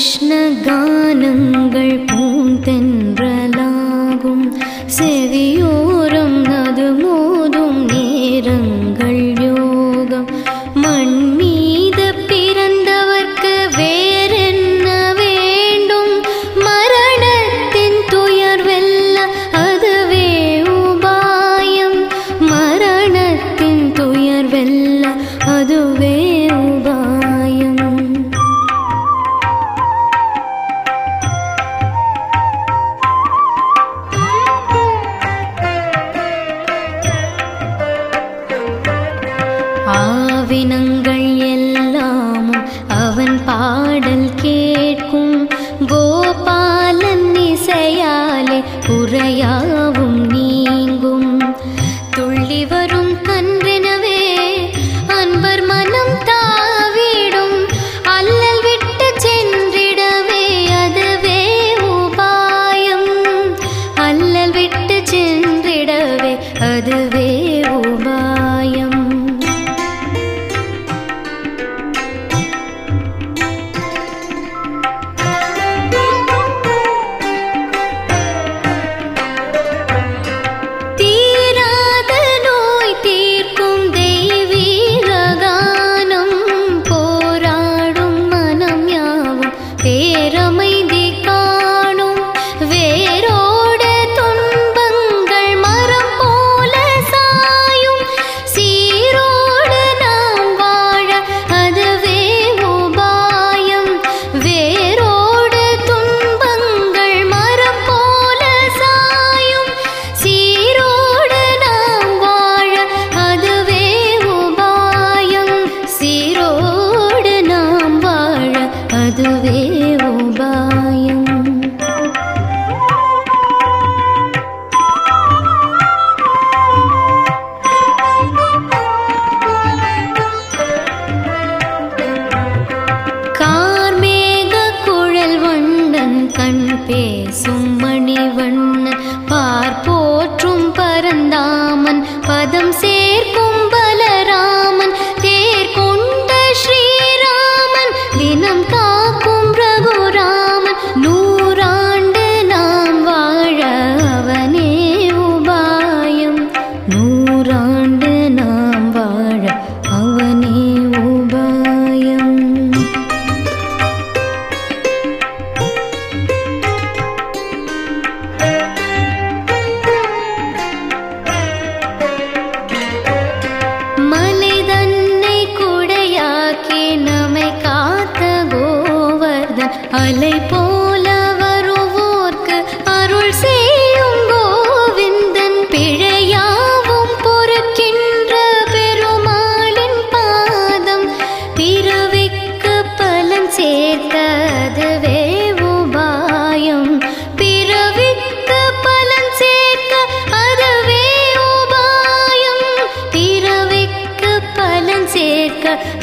कृष्णगान विनङ् பாதம் சே அலை போல வருவோர்க்கு அருள் செய்யும் கோவிந்தன் பிழையாவும் பொறுக்கின்ற பெருமாளின் பாதம். பிறவிக்கு பலன் சேர்த்ததுவே சேர்க்க